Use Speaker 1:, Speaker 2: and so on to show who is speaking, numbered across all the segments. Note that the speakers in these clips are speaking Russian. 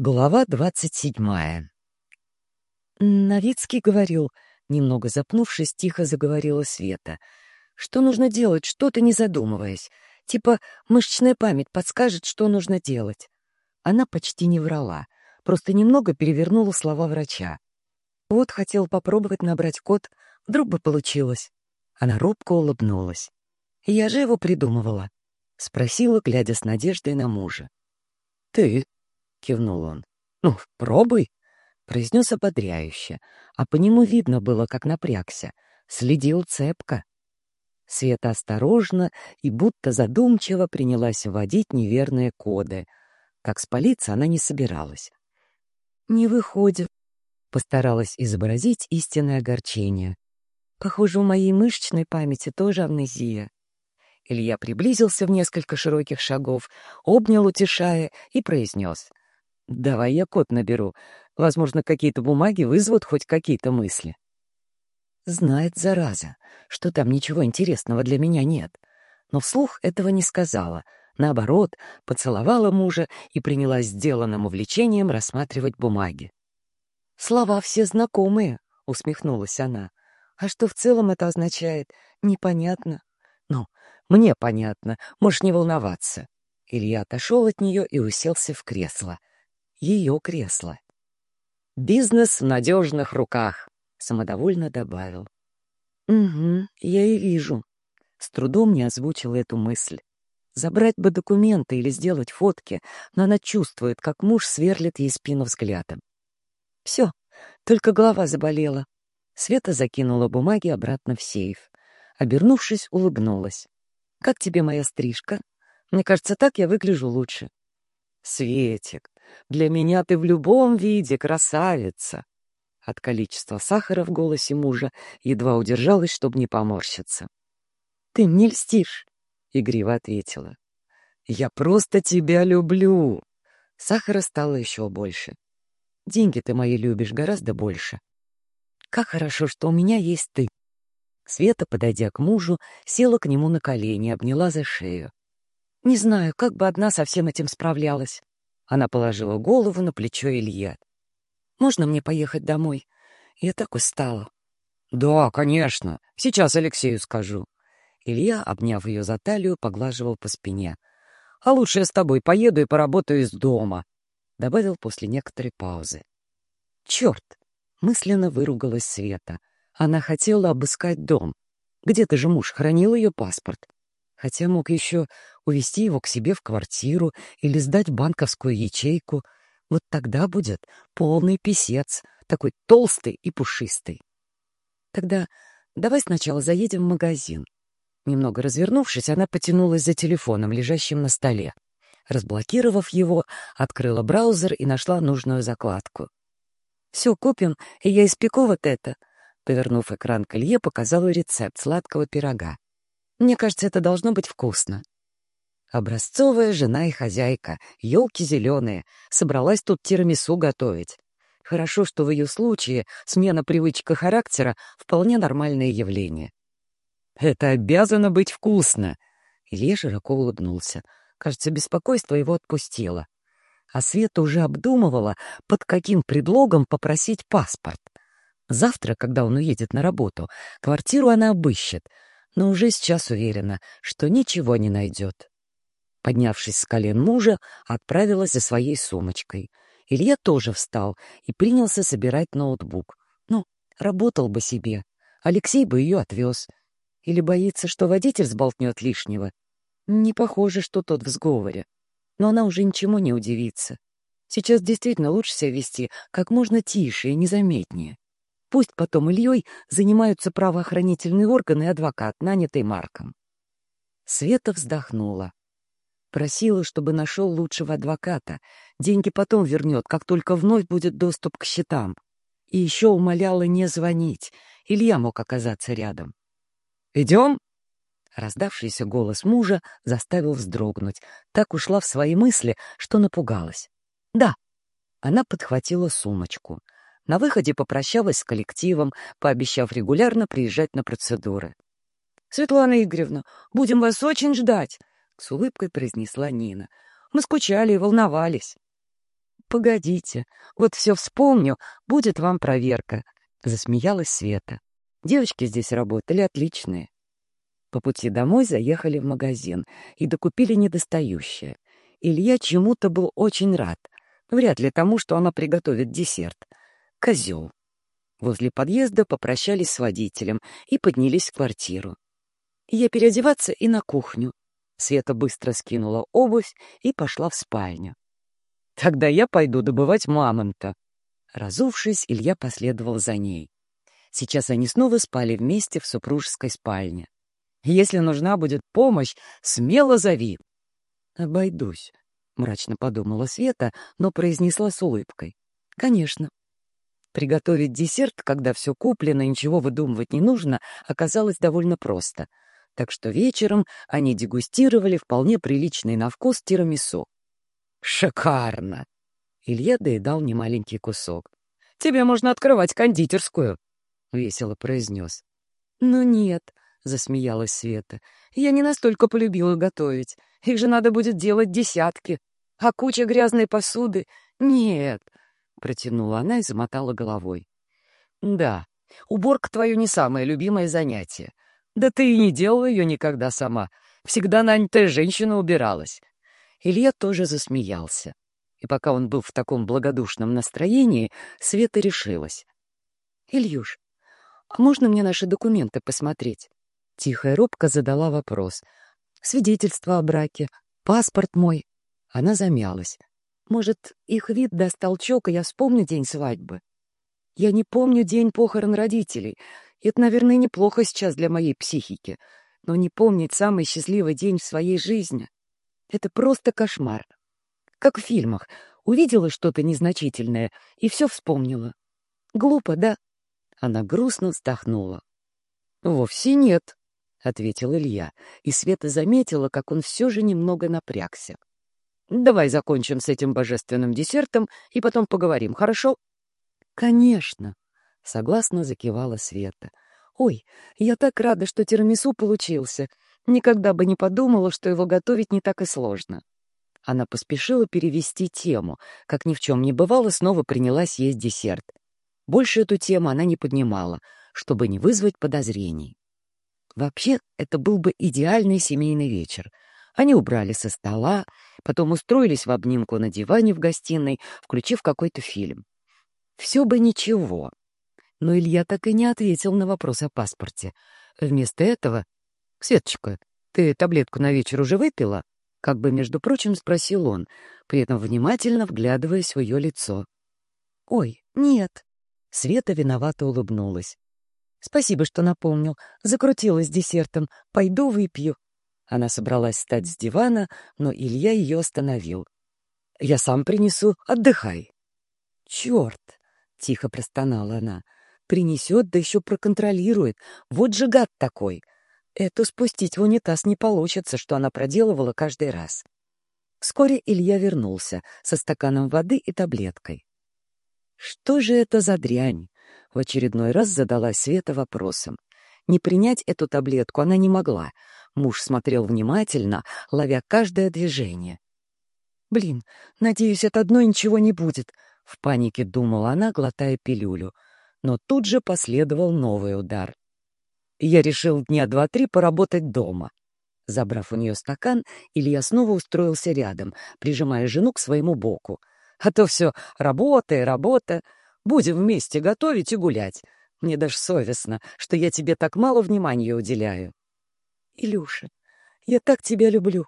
Speaker 1: Глава двадцать седьмая Новицкий говорил, немного запнувшись, тихо заговорила Света. Что нужно делать, что-то не задумываясь. Типа мышечная память подскажет, что нужно делать. Она почти не врала, просто немного перевернула слова врача. Вот хотел попробовать набрать код, вдруг бы получилось. Она робко улыбнулась. «Я же его придумывала», — спросила, глядя с надеждой на мужа.
Speaker 2: «Ты?» — кивнул он. «Ну, пробуй», — произнес ободряюще, а по нему видно было, как напрягся. Следил цепко. Света осторожно и будто задумчиво принялась вводить неверные коды. Как спалиться она не собиралась.
Speaker 1: «Не выходит», — постаралась изобразить истинное огорчение. «Похоже, у моей мышечной памяти тоже амнезия».
Speaker 2: Илья приблизился в несколько широких шагов, обнял, утешая, и произнес. Давай я код наберу. Возможно, какие-то бумаги вызовут хоть какие-то мысли.
Speaker 1: Знает, зараза, что там ничего интересного для меня нет. Но вслух этого не сказала. Наоборот, поцеловала мужа и принялась сделанным увлечением рассматривать бумаги. «Слова все знакомые», — усмехнулась она. «А что в целом это означает, непонятно». «Ну, мне понятно, можешь не волноваться». Илья отошел от нее и уселся в кресло ее кресло. «Бизнес в надежных руках», — самодовольно добавил. «Угу, я и вижу». С трудом не озвучила эту мысль. Забрать бы документы или сделать фотки, но она чувствует, как муж сверлит ей спину взглядом. Все, только голова заболела. Света закинула бумаги обратно в сейф. Обернувшись, улыбнулась. «Как тебе моя стрижка? Мне кажется, так я выгляжу лучше».
Speaker 2: «Светик, для меня ты в любом виде красавица!» От количества сахара в голосе мужа едва удержалась, чтобы не поморщиться.
Speaker 1: «Ты мне льстишь!»
Speaker 2: — игриво ответила. «Я просто тебя люблю!» Сахара стало еще больше. «Деньги ты мои любишь гораздо больше».
Speaker 1: «Как хорошо, что у меня есть ты!» Света, подойдя к мужу, села к нему на колени, обняла за шею. «Не знаю, как бы одна со всем этим справлялась. Она положила голову на плечо Илья. «Можно мне поехать домой? Я так устала».
Speaker 2: «Да, конечно. Сейчас Алексею скажу». Илья, обняв ее за талию, поглаживал по спине. «А лучше я с тобой поеду и поработаю из дома», — добавил после некоторой паузы.
Speaker 1: «Черт!» — мысленно выругалась Света. Она хотела обыскать дом. Где-то же муж хранил ее паспорт хотя мог еще увести его к себе в квартиру или сдать банковскую ячейку. Вот тогда будет полный писец, такой толстый и пушистый. Тогда давай сначала заедем в магазин. Немного развернувшись, она потянулась за телефоном, лежащим на столе. Разблокировав его, открыла браузер и нашла нужную закладку. «Все, купим, и я испеку вот это», Повернув экран к Илье, показала рецепт сладкого пирога. Мне кажется, это должно быть вкусно. Образцовая жена и хозяйка, елки зеленые, собралась тут тирамису готовить. Хорошо, что в ее случае смена привычка характера — вполне нормальное явление.
Speaker 2: «Это обязано быть вкусно!»
Speaker 1: Илья широко улыбнулся. Кажется, беспокойство его отпустило. А Света уже обдумывала, под каким предлогом попросить паспорт. Завтра, когда он уедет на работу, квартиру она обыщет — но уже сейчас уверена, что ничего не найдет. Поднявшись с колен мужа, отправилась за своей сумочкой. Илья тоже встал и принялся собирать ноутбук. Ну, работал бы себе. Алексей бы ее отвез. Или боится, что водитель сболтнет лишнего. Не похоже, что тот в сговоре. Но она уже ничему не удивится. Сейчас действительно лучше себя вести как можно тише и незаметнее. Пусть потом Ильей занимаются правоохранительные органы и адвокат, нанятый Марком. Света вздохнула. Просила, чтобы нашел лучшего адвоката. Деньги потом вернет, как только вновь будет доступ к счетам. И еще умоляла не звонить. Илья мог оказаться рядом.
Speaker 2: «Идем?»
Speaker 1: Раздавшийся голос мужа заставил вздрогнуть. Так ушла в свои мысли, что напугалась. «Да». Она подхватила сумочку — на выходе попрощалась с коллективом, пообещав регулярно приезжать на процедуры. «Светлана Игоревна, будем вас очень ждать!» — с улыбкой произнесла Нина. «Мы скучали и волновались». погодите, вот все вспомню, будет вам проверка», — засмеялась Света. «Девочки здесь работали отличные». По пути домой заехали в магазин и докупили недостающее. Илья чему-то был очень рад. Вряд ли тому, что она приготовит десерт. Козел. Возле подъезда попрощались с водителем и поднялись в квартиру. Я переодеваться и на кухню. Света быстро скинула обувь и пошла в спальню. Тогда я пойду добывать мамонта. Разувшись, Илья последовал за ней. Сейчас они снова спали вместе в супружеской спальне. Если нужна будет помощь, смело зови. Обойдусь, мрачно подумала Света, но произнесла с улыбкой. Конечно. Приготовить десерт, когда все куплено и ничего выдумывать не нужно, оказалось довольно просто. Так что вечером они дегустировали вполне приличный на вкус тирамису. «Шикарно!» Илья доедал немаленький кусок. «Тебе можно открывать кондитерскую!» — весело произнес. «Ну нет», — засмеялась Света, — «я не настолько полюбила готовить. Их же надо будет делать десятки. А куча грязной посуды? Нет!» — протянула она и замотала головой. «Да, уборка твое не самое любимое занятие. Да ты и не делала ее никогда сама. Всегда нанятая женщина убиралась. Илья тоже засмеялся. И пока он был в таком благодушном настроении, Света решилась. «Ильюш, а можно мне наши документы посмотреть?» Тихая робко задала вопрос. «Свидетельство о браке, паспорт мой». Она замялась. «Может, их вид даст толчок, и я вспомню день свадьбы?» «Я не помню день похорон родителей. Это, наверное, неплохо сейчас для моей психики. Но не помнить самый счастливый день в своей жизни это просто кошмар. Как в фильмах. Увидела что-то незначительное и все вспомнила. Глупо, да? Она грустно вздохнула. «Вовсе нет», — ответил Илья, и Света заметила, как он все же немного напрягся. «Давай закончим с этим божественным десертом и потом поговорим, хорошо?» «Конечно», — согласно закивала Света. «Ой, я так рада, что тирамису получился. Никогда бы не подумала, что его готовить не так и сложно. Она поспешила перевести тему. Как ни в чем не бывало, снова принялась есть десерт. Больше эту тему она не поднимала, чтобы не вызвать подозрений. Вообще, это был бы идеальный семейный вечер. Они убрали со стола, потом устроились в обнимку на диване в гостиной, включив какой-то фильм. Все бы ничего. Но Илья так и не ответил на вопрос о паспорте. Вместо этого «Светочка, ты таблетку на вечер уже выпила?» Как бы, между прочим, спросил он, при этом внимательно вглядываясь в ее лицо. «Ой, нет». Света виновато улыбнулась. «Спасибо, что напомнил. Закрутилась десертом. Пойду выпью». Она собралась встать с дивана, но Илья ее остановил. «Я сам принесу. Отдыхай». «Черт!» — тихо простонала она. «Принесет, да еще проконтролирует. Вот же гад такой!» Эту спустить в унитаз не получится, что она проделывала каждый раз. Вскоре Илья вернулся со стаканом воды и таблеткой. «Что же это за дрянь?» — в очередной раз задала Света вопросом. Не принять эту таблетку она не могла. Муж смотрел внимательно, ловя каждое движение. «Блин, надеюсь, от одной ничего не будет», — в панике думала она, глотая пилюлю. Но тут же последовал новый удар я решил дня два-три поработать дома. Забрав у нее стакан, Илья снова устроился рядом, прижимая жену к своему боку. А то все работа и работа. Будем вместе готовить и гулять. Мне даже совестно, что я тебе так мало внимания уделяю. Илюша, я так тебя люблю.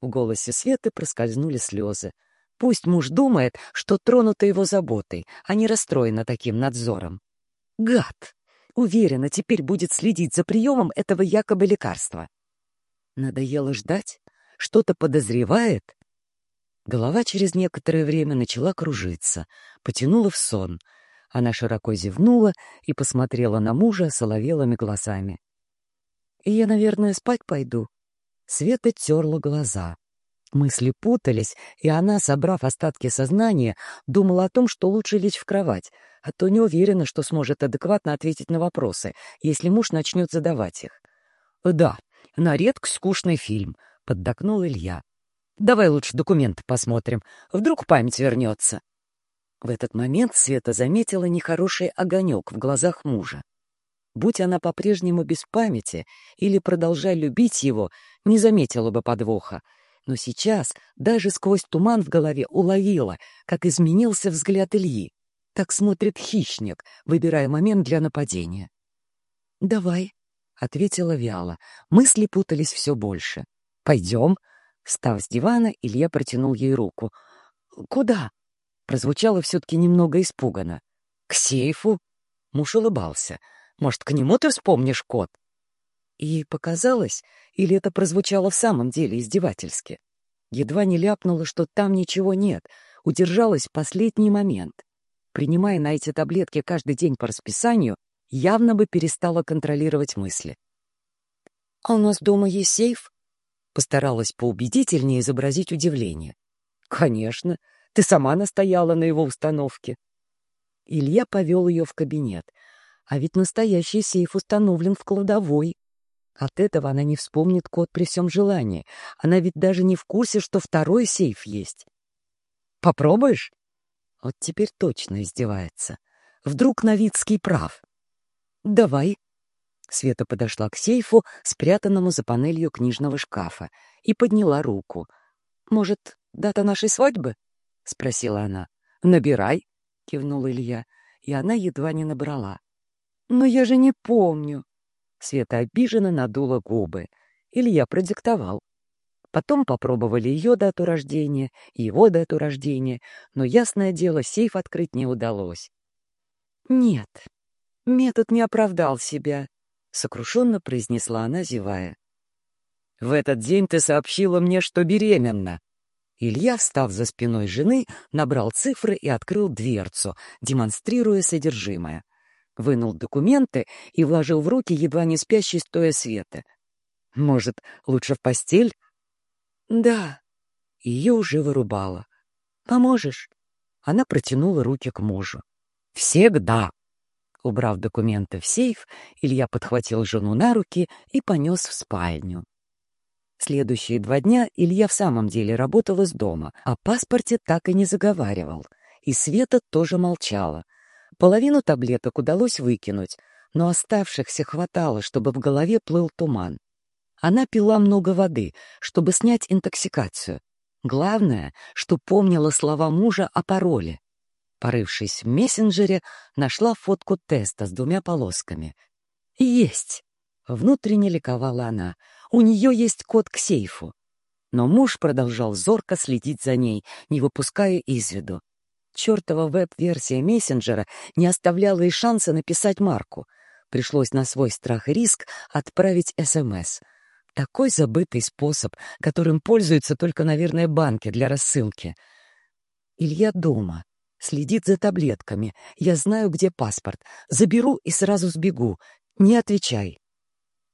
Speaker 1: В голосе Светы проскользнули слезы. Пусть муж думает, что тронута его заботой, а не расстроена таким надзором. Гад! Уверена, теперь будет следить за приемом этого якобы лекарства. Надоело ждать? Что-то подозревает? Голова через некоторое время начала кружиться, потянула в сон. Она широко зевнула и посмотрела на мужа соловелыми глазами. «Я, наверное, спать пойду». Света терла глаза. Мысли путались, и она, собрав остатки сознания, думала о том, что лучше лечь в кровать, а то не уверена, что сможет адекватно ответить на вопросы, если муж начнет задавать их. «Да, на редкость скучный фильм», — поддакнул Илья. «Давай лучше документы посмотрим. Вдруг память вернется». В этот момент Света заметила нехороший огонек в глазах мужа. Будь она по-прежнему без памяти или продолжая любить его, не заметила бы подвоха. Но сейчас даже сквозь туман в голове уловила, как изменился взгляд Ильи. Так смотрит хищник, выбирая момент для нападения. «Давай», — ответила вяло. Мысли путались все больше. «Пойдем». Встав с дивана, Илья протянул ей руку. «Куда?» Прозвучало все-таки немного испуганно. «К сейфу?» Муж улыбался. «Может, к нему ты вспомнишь код?» И показалось, или это прозвучало в самом деле издевательски. Едва не ляпнула, что там ничего нет, удержалась в последний момент. Принимая на эти таблетки каждый день по расписанию, явно бы перестала контролировать мысли. «А у нас дома есть сейф?» Постаралась поубедительнее изобразить удивление. «Конечно, ты сама настояла на его установке». Илья повел ее в кабинет. А ведь настоящий сейф установлен в кладовой. От этого она не вспомнит код при всем желании. Она ведь даже не в курсе, что второй сейф есть. «Попробуешь?» Вот теперь точно издевается. Вдруг Новицкий прав. «Давай». Света подошла к сейфу, спрятанному за панелью книжного шкафа, и подняла руку. «Может, дата нашей свадьбы?» — спросила она. «Набирай», — кивнул Илья, и она едва не набрала. «Но я же не помню». Света обиженно надула губы. Илья продиктовал. Потом попробовали ее дату рождения, его дату рождения, но, ясное дело, сейф открыть не удалось. «Нет, метод не оправдал себя», — сокрушенно произнесла она, зевая. «В этот день ты сообщила мне, что беременна», Илья, встав за спиной жены, набрал цифры и открыл дверцу, демонстрируя содержимое. Вынул документы и вложил в руки едва не спящей стоя света. «Может, лучше в постель?» «Да». Ее уже вырубало. «Поможешь?» Она протянула руки к мужу. «Всегда!» Убрав документы в сейф, Илья подхватил жену на руки и понес в спальню. Следующие два дня Илья в самом деле работал из дома, о паспорте так и не заговаривал. И Света тоже молчала. Половину таблеток удалось выкинуть, но оставшихся хватало, чтобы в голове плыл туман. Она пила много воды, чтобы снять интоксикацию. Главное, что помнила слова мужа о пароле. Порывшись в мессенджере, нашла фотку теста с двумя полосками. «Есть!» — внутренне ликовала она — у нее есть код к сейфу. Но муж продолжал зорко следить за ней, не выпуская из виду. Чертова веб-версия мессенджера не оставляла и шанса написать Марку. Пришлось на свой страх и риск отправить СМС. Такой забытый способ, которым пользуются только, наверное, банки для рассылки. Илья дома. Следит за таблетками. Я знаю, где паспорт. Заберу и сразу сбегу. Не отвечай.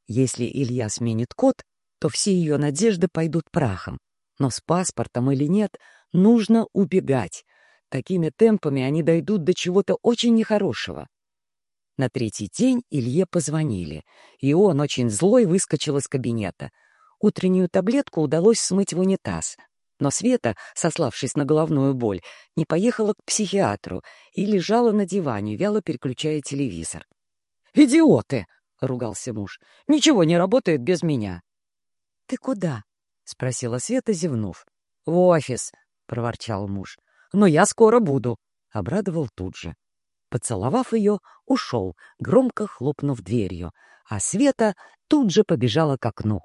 Speaker 1: Если Илья сменит код, то все ее надежды пойдут прахом. Но с паспортом или нет, нужно убегать. Такими темпами они дойдут до чего-то очень нехорошего. На третий день Илье позвонили, и он, очень злой, выскочил из кабинета. Утреннюю таблетку удалось смыть в унитаз. Но Света, сославшись на головную боль, не поехала к психиатру и лежала на диване, вяло переключая телевизор. «Идиоты!» — ругался муж. — Ничего не работает без меня. — Ты куда? — спросила Света, зевнув. — В офис, — проворчал муж. — Но я скоро буду, — обрадовал тут же. Поцеловав ее, ушел, громко хлопнув дверью, а Света тут же побежала к окну.